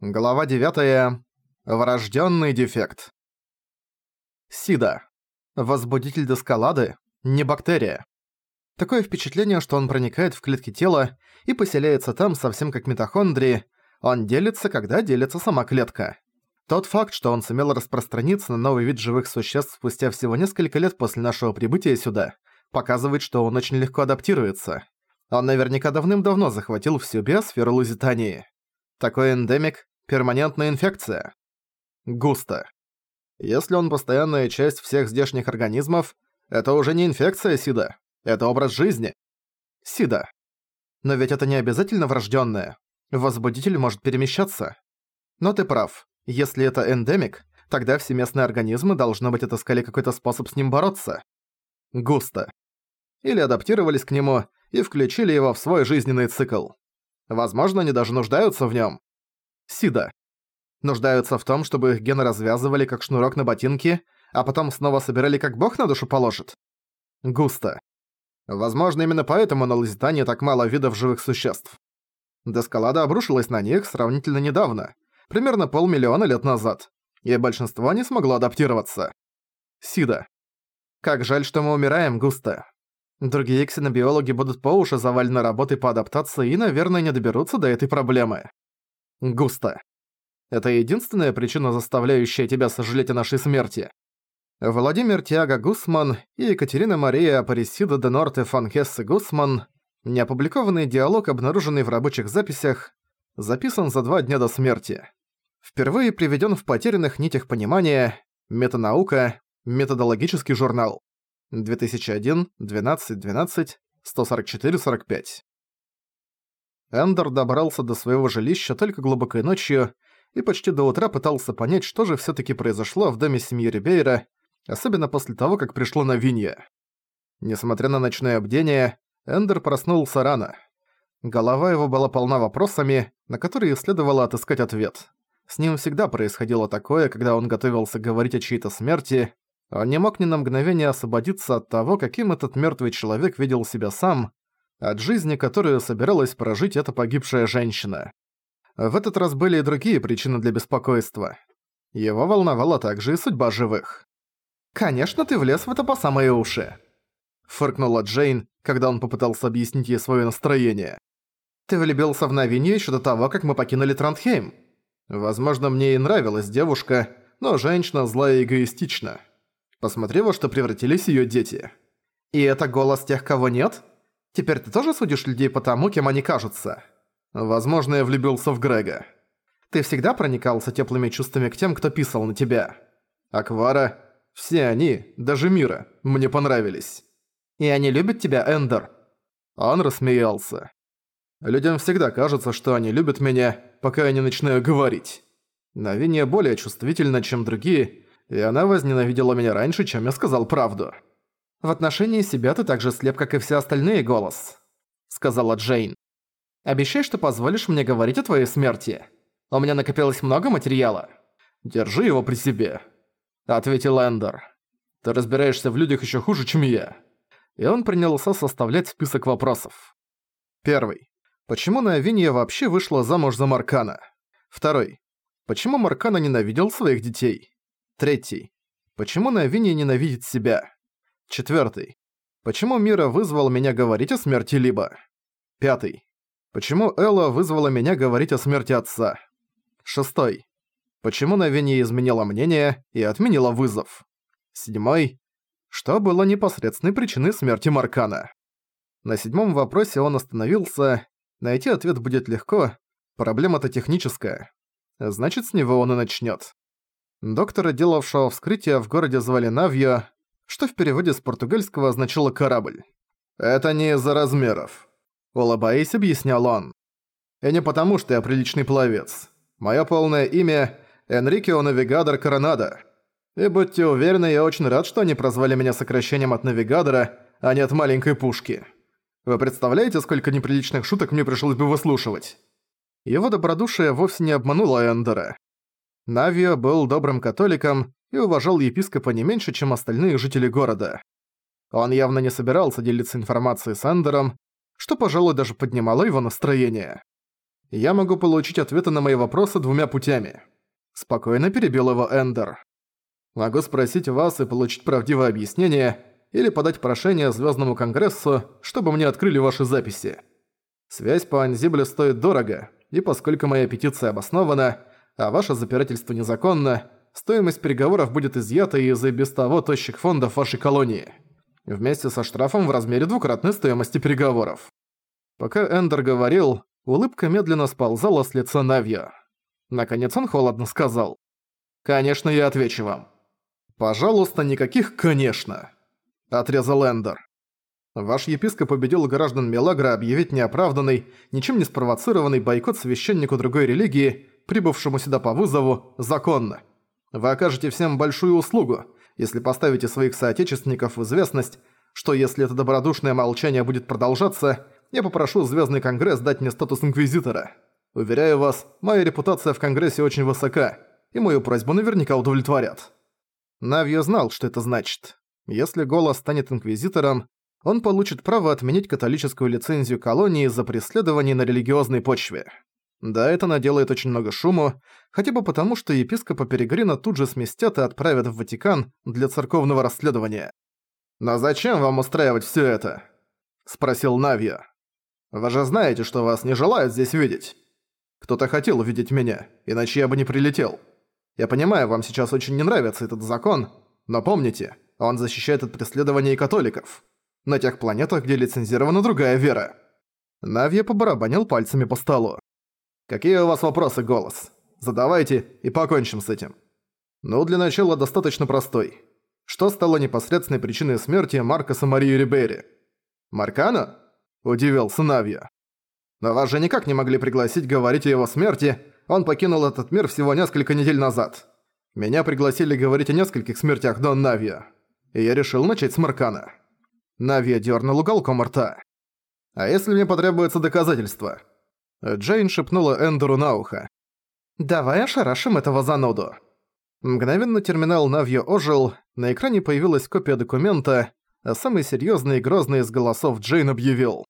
Глава 9. Врожденный дефект. Сида. Возбудитель доскалады, не бактерия. Такое впечатление, что он проникает в клетки тела и поселяется там совсем как митохондрии, он делится, когда делится сама клетка. Тот факт, что он сумел распространиться на новый вид живых существ спустя всего несколько лет после нашего прибытия сюда, показывает, что он очень легко адаптируется. Он наверняка давным-давно захватил всю биосферу Лузитании. Такой эндемик – перманентная инфекция. Густо. Если он постоянная часть всех здешних организмов, это уже не инфекция СИДа, это образ жизни. СИДа. Но ведь это не обязательно врожденное. Возбудитель может перемещаться. Но ты прав. Если это эндемик, тогда все местные организмы, должно быть, отыскали какой-то способ с ним бороться. Густо. Или адаптировались к нему и включили его в свой жизненный цикл. Возможно, они даже нуждаются в нем. Сида. Нуждаются в том, чтобы их гены развязывали как шнурок на ботинке, а потом снова собирали как бог на душу положит. Густо. Возможно, именно поэтому на Лузитании так мало видов живых существ. Дескалада обрушилась на них сравнительно недавно, примерно полмиллиона лет назад, и большинство не смогло адаптироваться. Сида. Как жаль, что мы умираем, Густо. Другие ксенобиологи будут по уши завалены работой по адаптации и, наверное, не доберутся до этой проблемы. Густо. Это единственная причина, заставляющая тебя сожалеть о нашей смерти. Владимир Тиаго Гусман и Екатерина Мария Апарисида де Норте фан Хессе Гусман неопубликованный диалог, обнаруженный в рабочих записях, записан за два дня до смерти. Впервые приведен в потерянных нитях понимания «Метанаука. Методологический журнал». 2001, 12, 12, 144, 45. Эндер добрался до своего жилища только глубокой ночью и почти до утра пытался понять, что же всё-таки произошло в доме семьи Рибейра, особенно после того, как пришло новинье. Несмотря на ночное бдение, Эндер проснулся рано. Голова его была полна вопросами, на которые следовало отыскать ответ. С ним всегда происходило такое, когда он готовился говорить о чьей-то смерти, он не мог ни на мгновение освободиться от того, каким этот мертвый человек видел себя сам, от жизни, которую собиралась прожить эта погибшая женщина. В этот раз были и другие причины для беспокойства. Его волновала также и судьба живых. «Конечно, ты влез в это по самые уши», — фыркнула Джейн, когда он попытался объяснить ей свое настроение. «Ты влюбился в Новинью еще до того, как мы покинули Трандхейм. Возможно, мне и нравилась девушка, но женщина злая и эгоистична. Посмотри, во что превратились её дети. И это голос тех, кого нет? Теперь ты тоже судишь людей по тому, кем они кажутся? Возможно, я влюбился в Грега. Ты всегда проникался теплыми чувствами к тем, кто писал на тебя. Аквара, все они, даже Мира, мне понравились. И они любят тебя, Эндер. Он рассмеялся. Людям всегда кажется, что они любят меня, пока я не начинаю говорить. Навиния более чувствительна, чем другие, и она возненавидела меня раньше, чем я сказал правду. «В отношении себя ты так же слеп, как и все остальные, голос», — сказала Джейн. «Обещай, что позволишь мне говорить о твоей смерти. У меня накопилось много материала». «Держи его при себе», — ответил Эндер. «Ты разбираешься в людях еще хуже, чем я». И он принялся составлять список вопросов. Первый. Почему Навинья вообще вышла замуж за Маркана? Второй. Почему Маркана ненавидел своих детей? Третий. Почему Навини ненавидит себя? Четвертый. Почему Мира вызвал меня говорить о смерти Либо? Пятый. Почему Элла вызвала меня говорить о смерти отца? Шестой. Почему Навини изменила мнение и отменила вызов? Седьмой. Что было непосредственной причиной смерти Маркана? На седьмом вопросе он остановился. Найти ответ будет легко. Проблема-то техническая. Значит, с него он и начнёт. Доктора, делавшего вскрытие в городе звали Навьо, что в переводе с португальского означало «корабль». «Это не из-за размеров», — улыбаясь, объяснял он. «И не потому, что я приличный пловец. Моё полное имя — Энрикео Навигадор Коронадо. И будьте уверены, я очень рад, что они прозвали меня сокращением от Навигадора, а не от маленькой пушки. Вы представляете, сколько неприличных шуток мне пришлось бы выслушивать?» Его добродушие вовсе не обмануло Эндера. Навио был добрым католиком и уважал епископа не меньше, чем остальные жители города. Он явно не собирался делиться информацией с Эндером, что, пожалуй, даже поднимало его настроение. Я могу получить ответы на мои вопросы двумя путями. Спокойно перебил его Эндер. Могу спросить вас и получить правдивое объяснение, или подать прошение Звездному Конгрессу, чтобы мне открыли ваши записи. Связь по Анзибле стоит дорого, и поскольку моя петиция обоснована, а ваше запирательство незаконно, стоимость переговоров будет изъята из и без того тощих фондов вашей колонии. Вместе со штрафом в размере двукратной стоимости переговоров. Пока Эндер говорил, улыбка медленно сползала с лица Навья. Наконец он холодно сказал. «Конечно, я отвечу вам». «Пожалуйста, никаких «конечно». – отрезал Эндер. «Ваш епископ убедил граждан Мелагра объявить неоправданный, ничем не спровоцированный бойкот священнику другой религии, прибывшему сюда по вызову, законно. Вы окажете всем большую услугу, если поставите своих соотечественников в известность, что если это добродушное молчание будет продолжаться, я попрошу Звездный Конгресс дать мне статус Инквизитора. Уверяю вас, моя репутация в Конгрессе очень высока, и мою просьбу наверняка удовлетворят». Навьё знал, что это значит. Если голос станет инквизитором, он получит право отменить католическую лицензию колонии за преследование на религиозной почве. Да, это наделает очень много шуму, хотя бы потому, что епископа Перегрина тут же сместят и отправят в Ватикан для церковного расследования. «Но зачем вам устраивать всё это?» – спросил Навья. «Вы же знаете, что вас не желают здесь видеть. Кто-то хотел увидеть меня, иначе я бы не прилетел. Я понимаю, вам сейчас очень не нравится этот закон, но помните – он защищает от преследования католиков. На тех планетах, где лицензирована другая вера. Навья побарабанил пальцами по столу. «Какие у вас вопросы, голос? Задавайте и покончим с этим». Ну, для начала достаточно простой. Что стало непосредственной причиной смерти Маркоса Марии Рибейри? Маркана? Удивился Навья. Но вас же никак не могли пригласить говорить о его смерти, он покинул этот мир всего несколько недель назад. Меня пригласили говорить о нескольких смертях Дон Навья и я решил начать с Маркана. Нави дернул уголком рта. «А если мне потребуется доказательство?» Джейн шепнула Эндеру на ухо. «Давай ошарашим этого зануду». Мгновенно терминал Навьё ожил, на экране появилась копия документа, а самый серьёзный и грозный из голосов Джейн объявил.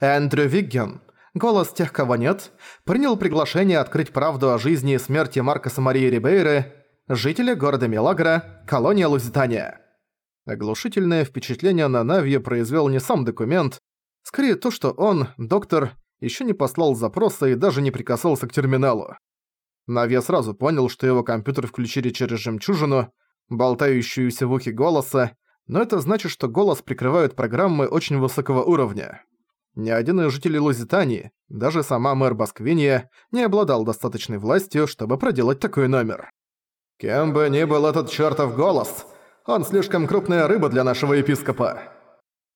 «Эндрю Вигген, голос тех, кого нет, принял приглашение открыть правду о жизни и смерти Маркоса Марии Рибейры, жителя города Мелагра, колония Лузитания». Оглушительное впечатление на Навье произвел не сам документ, скорее то, что он, доктор, еще не послал запроса и даже не прикасался к терминалу. Навья сразу понял, что его компьютер включили через жемчужину, болтающуюся в ухе голоса, но это значит, что голос прикрывают программы очень высокого уровня. Ни один из жителей Лузитании, даже сама мэр Басквиния, не обладал достаточной властью, чтобы проделать такой номер. «Кем бы ни был этот чертов голос, он слишком крупная рыба для нашего епископа».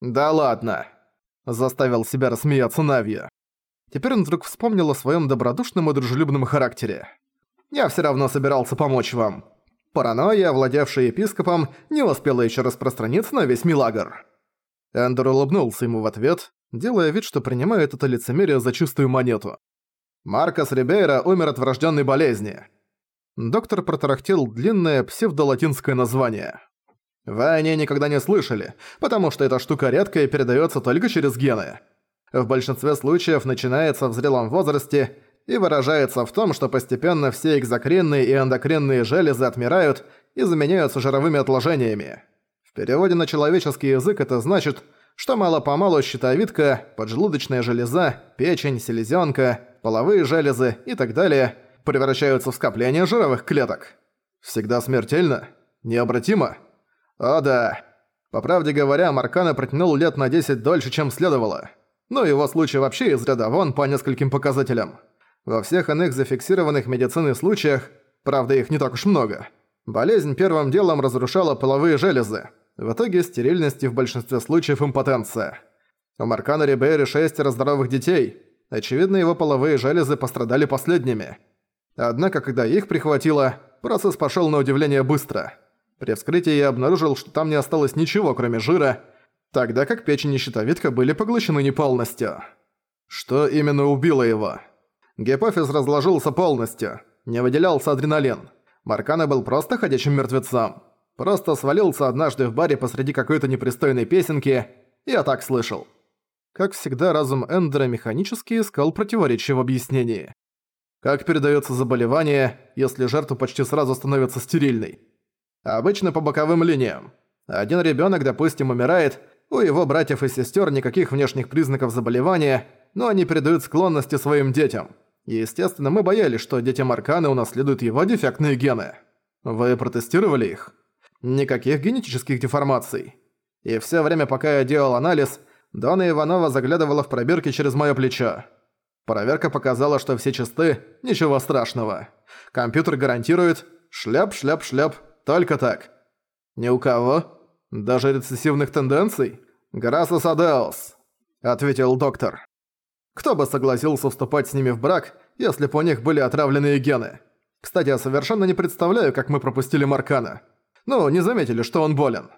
«Да ладно», – заставил себя рассмеяться Навья. Теперь он вдруг вспомнил о своем добродушном и дружелюбном характере. «Я все равно собирался помочь вам. Паранойя, овладевшая епископом, не успела еще распространиться на весь Милагр». Эндер улыбнулся ему в ответ, делая вид, что принимает это лицемерие за чистую монету. «Маркос Рибейра умер от врожденной болезни». Доктор протарахтел длинное псевдолатинское название. Вы о ней никогда не слышали, потому что эта штука редкая и передается только через гены. В большинстве случаев начинается в зрелом возрасте и выражается в том, что постепенно все экзокринные и эндокринные железы отмирают и заменяются жировыми отложениями. В переводе на человеческий язык это значит, что мало-помалу щитовидка, поджелудочная железа, печень, селезенка, половые железы и так далее превращаются в скопление жировых клеток. Всегда смертельно? Необратимо? О да. По правде говоря, Маркана протянул лет на 10 дольше, чем следовало. Но его случай вообще из ряда вон по нескольким показателям. Во всех иных зафиксированных медицинных случаях, правда их не так уж много, болезнь первым делом разрушала половые железы. В итоге стерильность и в большинстве случаев импотенция. У Маркана Рибейри шестеро здоровых детей. Очевидно, его половые железы пострадали последними. Однако, когда их прихватило, процесс пошёл на удивление быстро – при вскрытии я обнаружил, что там не осталось ничего, кроме жира, тогда как печень и щитовидка были поглощены не полностью. Что именно убило его? Гипофиз разложился полностью, не выделялся адреналин. Маркана был просто ходячим мертвецом. Просто свалился однажды в баре посреди какой-то непристойной песенки, я так слышал. Как всегда, разум Эндера механически искал противоречия в объяснении. Как передается заболевание, если жертва почти сразу становится стерильной? Обычно по боковым линиям. Один ребенок, допустим, умирает, у его братьев и сестер никаких внешних признаков заболевания, но они передают склонности своим детям. Естественно, мы боялись, что дети Марканы унаследуют его дефектные гены. Вы протестировали их? Никаких генетических деформаций. И все время, пока я делал анализ, Дона Иванова заглядывала в пробирки через моё плечо. Проверка показала, что все чисты, ничего страшного. Компьютер гарантирует «шляп, шляп, шляп», только так. Ни у кого? Даже рецессивных тенденций? «Грасос Адеос», — ответил доктор. Кто бы согласился вступать с ними в брак, если бы у них были отравленные гены? Кстати, я совершенно не представляю, как мы пропустили Маркана. Ну, не заметили, что он болен.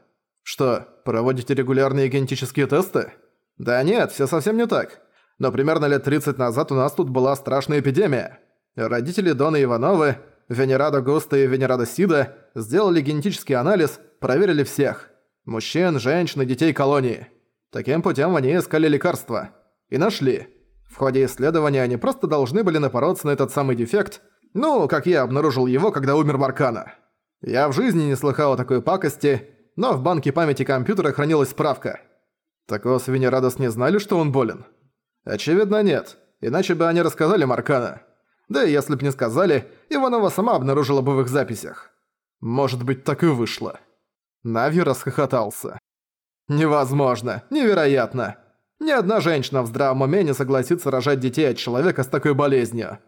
Что, проводите регулярные генетические тесты? Да нет, все совсем не так. Но примерно лет 30 назад у нас тут была страшная эпидемия. Родители Дона Ивановы, Венерада Густа и Венерада Сида сделали генетический анализ, проверили всех. Мужчин, женщин и детей колонии. Таким путем они искали лекарства. И нашли. В ходе исследования они просто должны были напороться на этот самый дефект, ну, как я обнаружил его, когда умер Маркана. Я в жизни не слыхал о такой пакости, но в банке памяти компьютера хранилась справка. Так о Свинерадос не знали, что он болен? Очевидно, нет. Иначе бы они рассказали Маркана. Да и если б не сказали, Иванова сама обнаружила бы в их записях. Может быть, так и вышло. Нави расхохотался. «Невозможно! Невероятно! Ни одна женщина в здравом уме не согласится рожать детей от человека с такой болезнью.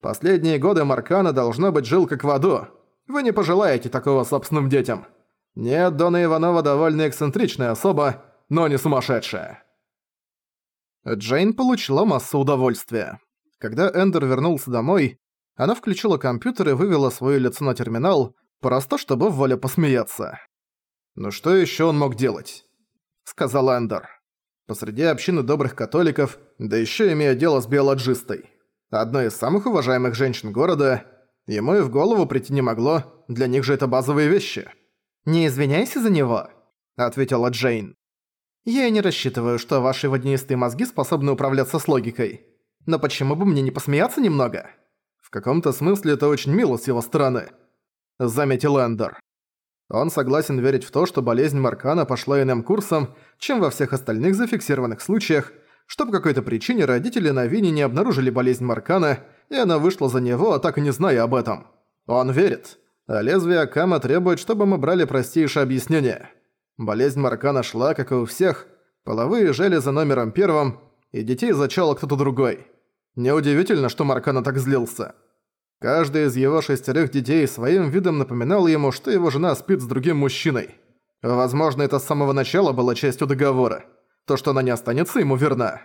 Последние годы Маркана должно быть жил как в аду. Вы не пожелаете такого собственным детям. Нет, Дона Иванова довольно эксцентричная особа, но не сумасшедшая». Джейн получила массу удовольствия. Когда Эндер вернулся домой, она включила компьютер и вывела свое лицо на терминал, просто чтобы в воле посмеяться. «Ну что еще он мог делать?» — сказал Эндер. Посреди общины добрых католиков, да еще имея дело с биологистой. Одной из самых уважаемых женщин города, ему и в голову прийти не могло, для них же это базовые вещи. «Не извиняйся за него», — ответила Джейн. «Я и не рассчитываю, что ваши водянистые мозги способны управляться с логикой. Но почему бы мне не посмеяться немного?» «В каком-то смысле это очень мило с его стороны», — заметил Эндер. Он согласен верить в то, что болезнь Маркана пошла иным курсом, чем во всех остальных зафиксированных случаях, что по какой-то причине родители на Вине не обнаружили болезнь Маркана, и она вышла за него, а так и не зная об этом. Он верит. А лезвие Акама требует, чтобы мы брали простейшее объяснение. Болезнь Маркана шла, как и у всех, половые железы номером первым, и детей зачал кто-то другой. Неудивительно, что Маркана так злился. Каждый из его шестерых детей своим видом напоминал ему, что его жена спит с другим мужчиной. Возможно, это с самого начала было частью договора. То, что она не останется ему верна.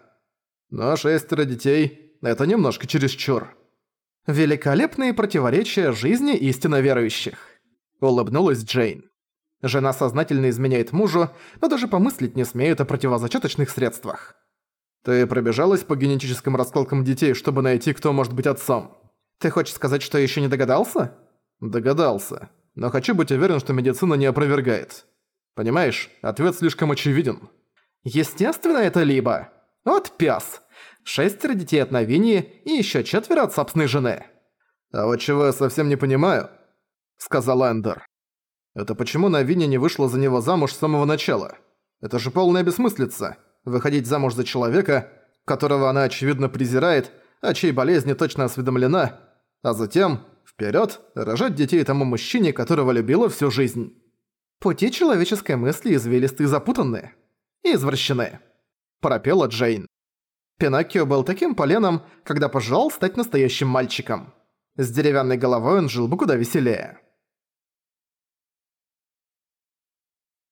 Но шестеро детей – это немножко чересчур. «Великолепные противоречия жизни истинно верующих», – улыбнулась Джейн. Жена сознательно изменяет мужу, но даже помыслить не смеет о противозачаточных средствах. Ты пробежалась по генетическим расколкам детей, чтобы найти, кто может быть отцом? Ты хочешь сказать, что еще не догадался? Догадался. Но хочу быть уверен, что медицина не опровергает. Понимаешь, ответ слишком очевиден. Естественно, это либо. Вот пес. Шестеро детей от Новини и еще четверо от собственной жены. А вот чего я совсем не понимаю, сказал Эндер. Это почему Новини не вышла за него замуж с самого начала? Это же полная бессмыслица. Выходить замуж за человека, которого она очевидно презирает, о чьей болезни точно осведомлена, а затем вперед рожать детей тому мужчине, которого любила всю жизнь. Пути человеческой мысли извилисты и запутанны. И извращены. Пропела Джейн. Пиноккио был таким поленом, когда пожелал стать настоящим мальчиком. С деревянной головой он жил бы куда веселее.